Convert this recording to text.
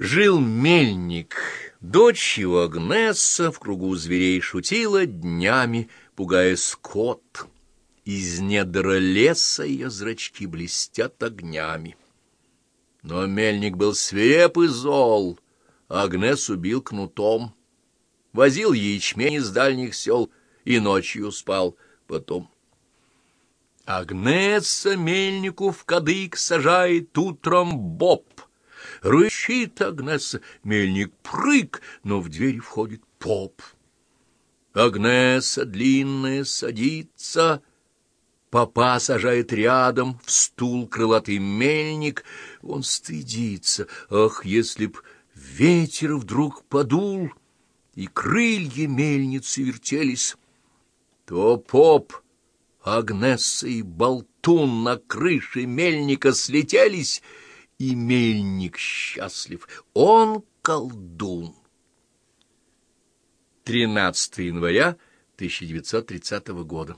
Жил мельник, дочь его Агнесса в кругу зверей шутила днями, пугая скот. Из недра леса ее зрачки блестят огнями. Но мельник был свиреп и зол, Агнес убил кнутом. Возил ячмень из дальних сел и ночью спал потом. Агнеса мельнику в кадык сажает утром боб — Рычит Агнеса, мельник прыг, но в дверь входит поп. Агнеса длинная садится, Папа сажает рядом в стул крылатый мельник. Он стыдится. Ах, если б ветер вдруг подул, И крылья мельницы вертелись, То поп, Агнесса и болтун на крыше мельника слетелись — и мельник счастлив, он колдун. 13 января 1930 года.